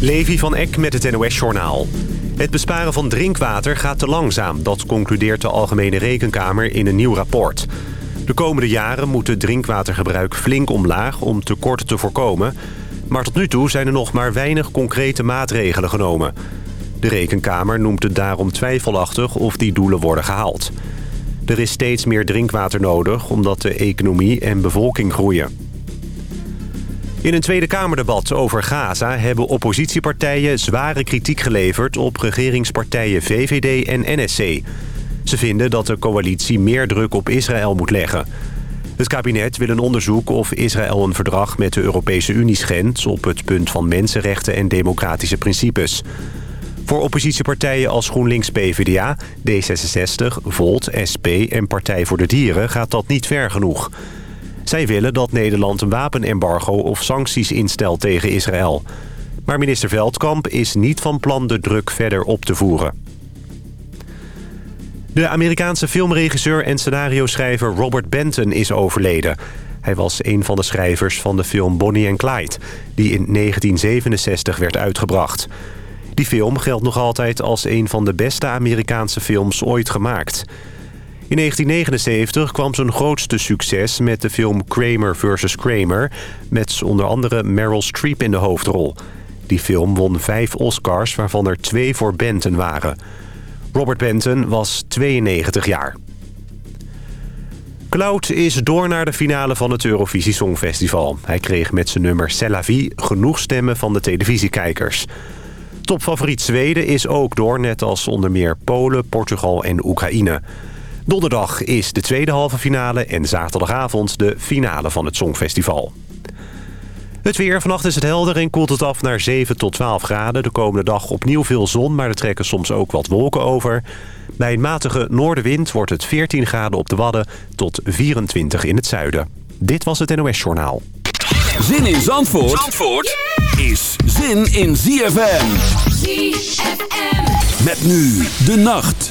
Levi van Eck met het NOS-journaal. Het besparen van drinkwater gaat te langzaam. Dat concludeert de Algemene Rekenkamer in een nieuw rapport. De komende jaren moet het drinkwatergebruik flink omlaag om tekorten te voorkomen. Maar tot nu toe zijn er nog maar weinig concrete maatregelen genomen. De Rekenkamer noemt het daarom twijfelachtig of die doelen worden gehaald. Er is steeds meer drinkwater nodig omdat de economie en bevolking groeien. In een Tweede Kamerdebat over Gaza hebben oppositiepartijen zware kritiek geleverd op regeringspartijen VVD en NSC. Ze vinden dat de coalitie meer druk op Israël moet leggen. Het kabinet wil een onderzoek of Israël een verdrag met de Europese Unie schendt... op het punt van mensenrechten en democratische principes. Voor oppositiepartijen als GroenLinks PvdA, D66, Volt, SP en Partij voor de Dieren gaat dat niet ver genoeg... Zij willen dat Nederland een wapenembargo of sancties instelt tegen Israël. Maar minister Veldkamp is niet van plan de druk verder op te voeren. De Amerikaanse filmregisseur en scenario-schrijver Robert Benton is overleden. Hij was een van de schrijvers van de film Bonnie and Clyde... die in 1967 werd uitgebracht. Die film geldt nog altijd als een van de beste Amerikaanse films ooit gemaakt... In 1979 kwam zijn grootste succes met de film Kramer vs. Kramer... met onder andere Meryl Streep in de hoofdrol. Die film won vijf Oscars, waarvan er twee voor Benton waren. Robert Benton was 92 jaar. Cloud is door naar de finale van het Eurovisie Songfestival. Hij kreeg met zijn nummer C'est la vie genoeg stemmen van de televisiekijkers. Topfavoriet Zweden is ook door, net als onder meer Polen, Portugal en Oekraïne... Donderdag is de tweede halve finale en zaterdagavond de finale van het Songfestival. Het weer. Vannacht is het helder en koelt het af naar 7 tot 12 graden. De komende dag opnieuw veel zon, maar er trekken soms ook wat wolken over. Bij een matige noordenwind wordt het 14 graden op de Wadden tot 24 in het zuiden. Dit was het NOS Journaal. Zin in Zandvoort, Zandvoort is zin in ZFM. ZFM. Met nu de nacht.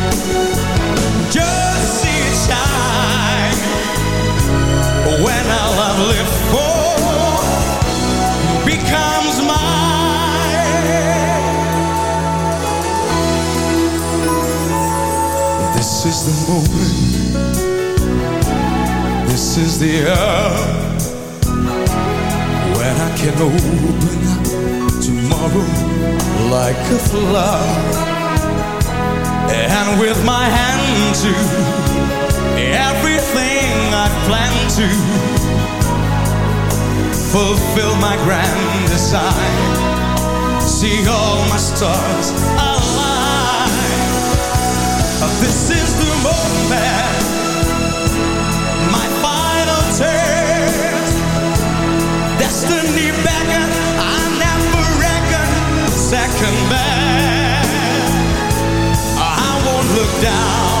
When all I've lived for becomes mine. This is the moment. This is the hour when I can open up tomorrow like a flower. And with my hand to everything I plan to fulfill my grand design. See all my stars align. This is the moment, my final test. Destiny beckon, I never reckon second best. I won't look down.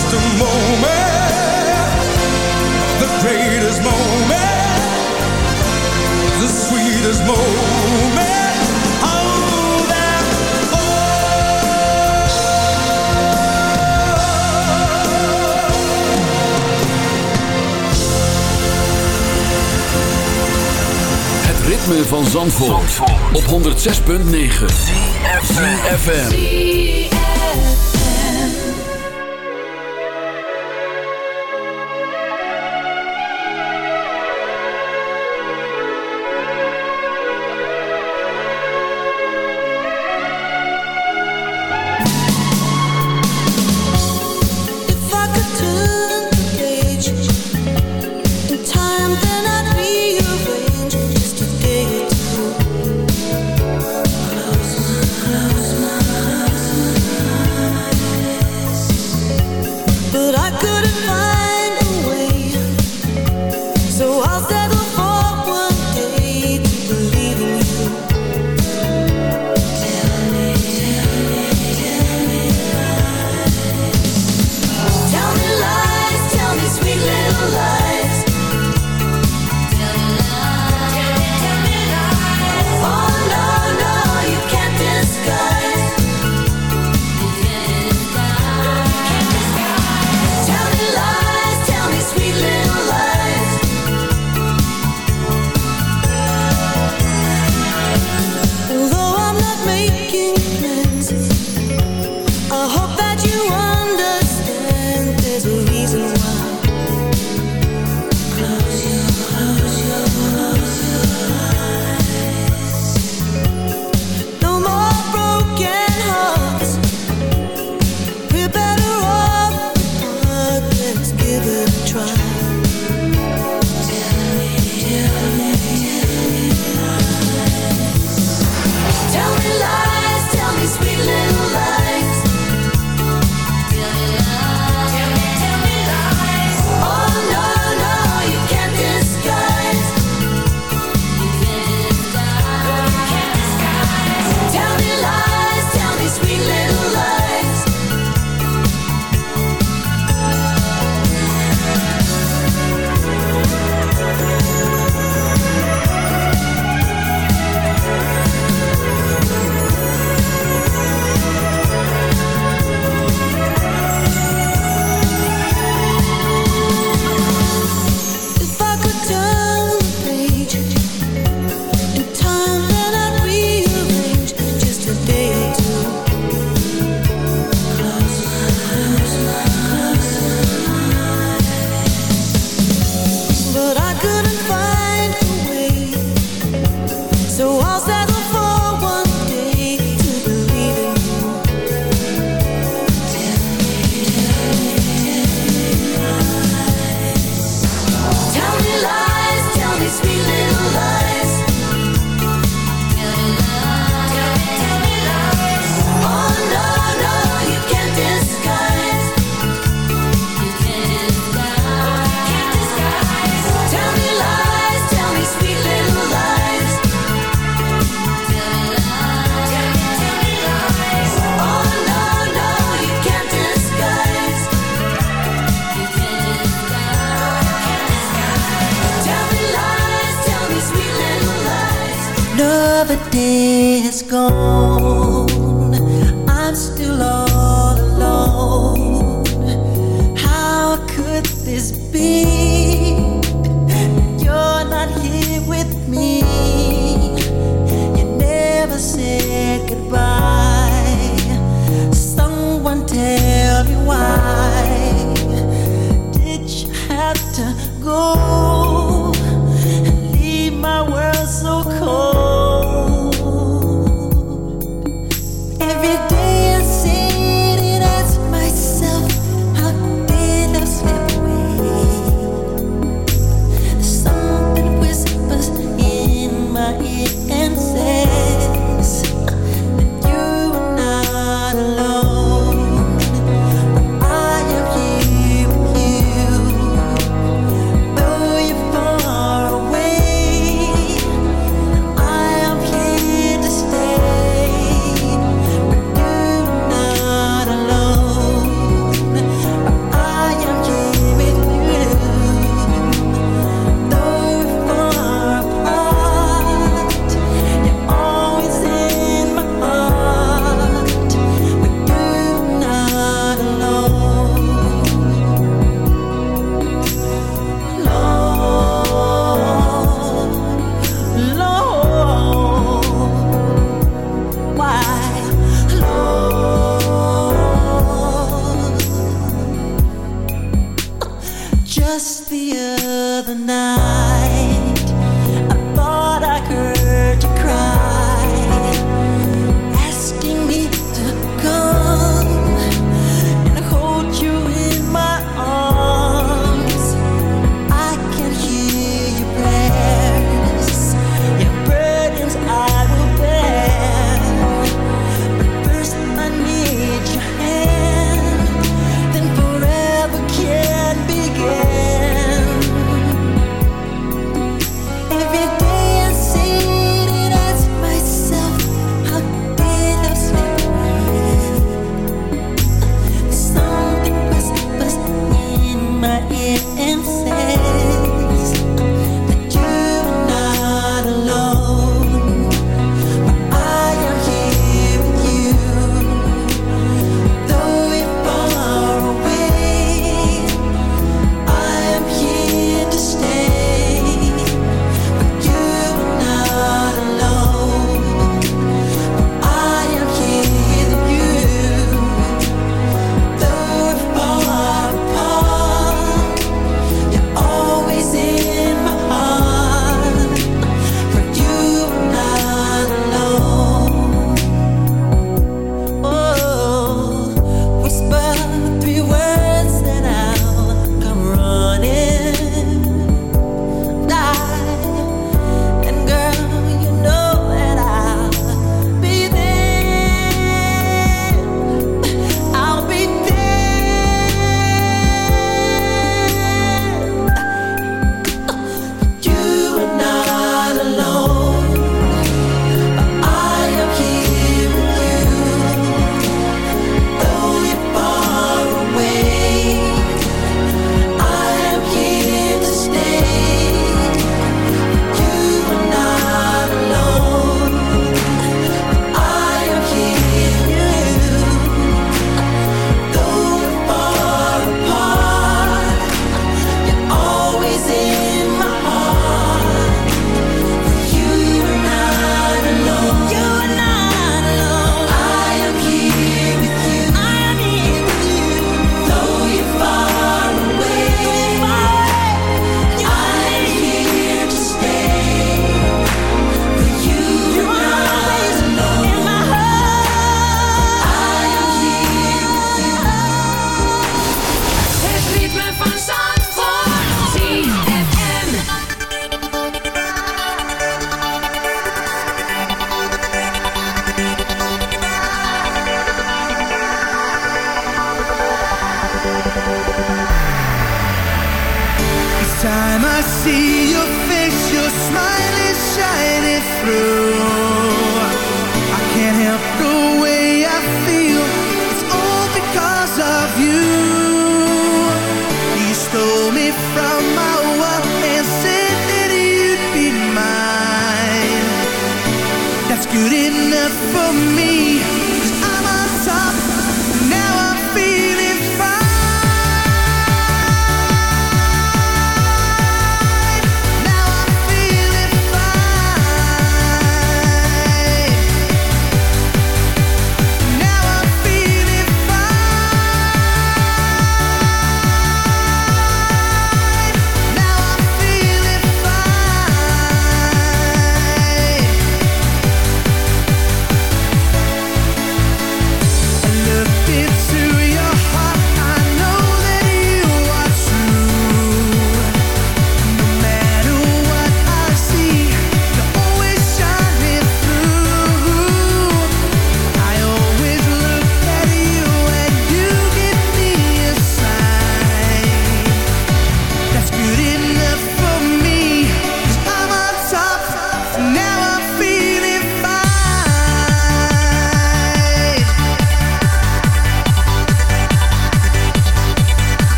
just a moment, the greatest moment, the sweetest moment. Oh. ritme van Zandvoort, Zandvoort. op 106.9 CFM.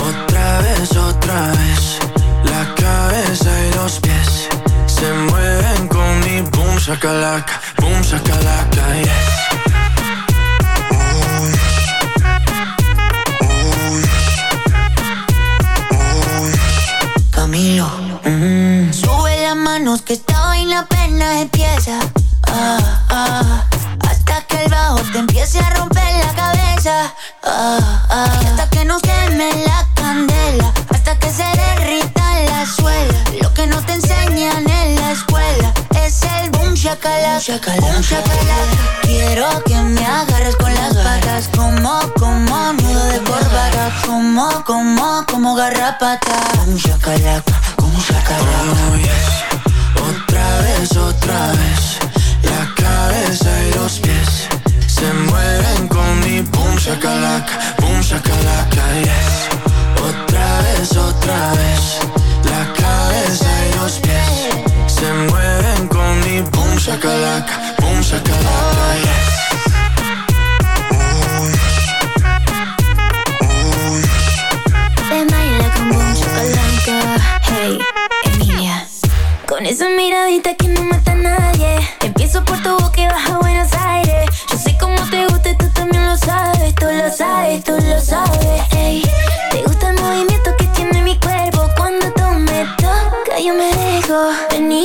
Otra vez, otra vez La cabeza y los pies Se mueven con mi boom shakalaka Boom shakalaka, yes. Camilo. Sube las manos que esta vaina apenas empieza. Ah, ah, hasta que el bajo te empiece a romper la cabeza. Ah, ah, hasta que nos queme la candela hasta que se derrita la suela. Lo que no te enseñan en la escuela es el boom shakalaka, shakalaka. Quiero que me agarres con las patas como, como nudo de corbata, como, como, como garrapata. Boom shakalaka, boom shakalaka. Oh, yes. Otra vez, otra vez, la cabeza y los pies se mueven con mi boom shakalaka, boom shakalaka, yes. Otra vez, otra vez La cabeza y los pies Se mueven con mi boom shakalaka Boom shakalaka, yes Hey, Emilia. Con esa miradita que no mata a nadie. Empiezo por tu boca y baja Buenos Aires. Yo sé cómo te gusta, y tú también lo sabes. Tú lo sabes, tú lo sabes.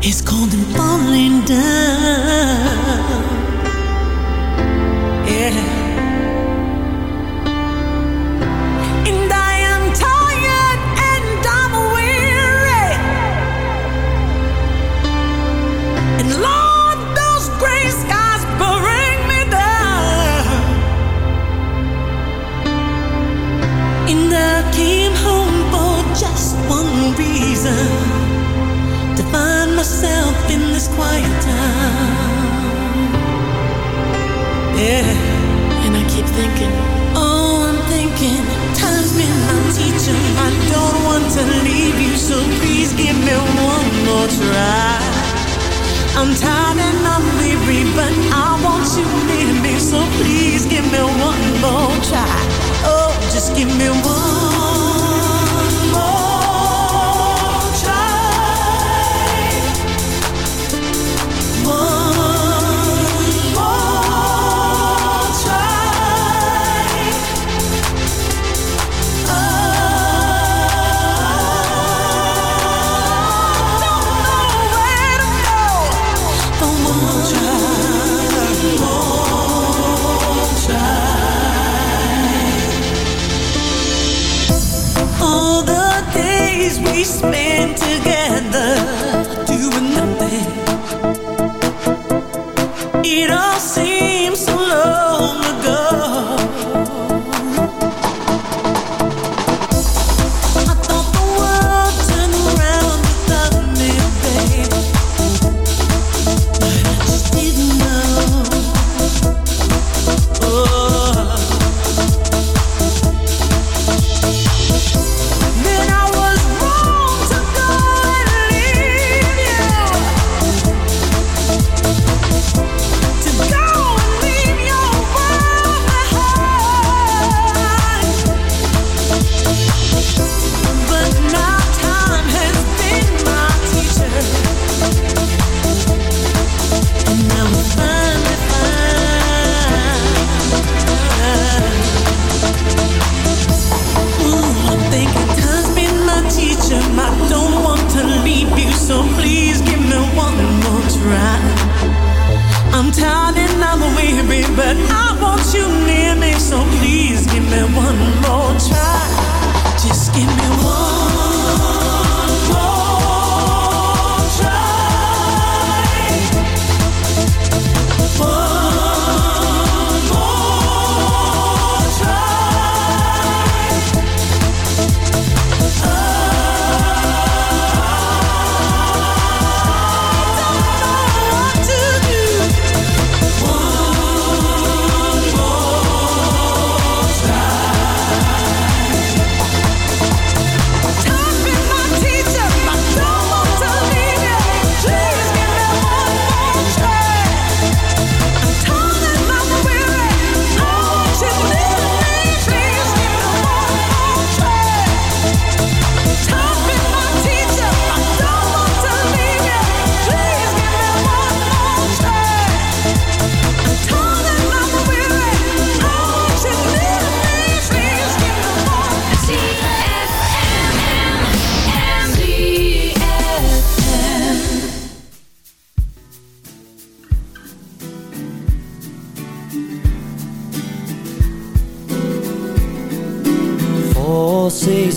It's cold and falling down.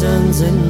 Seasons in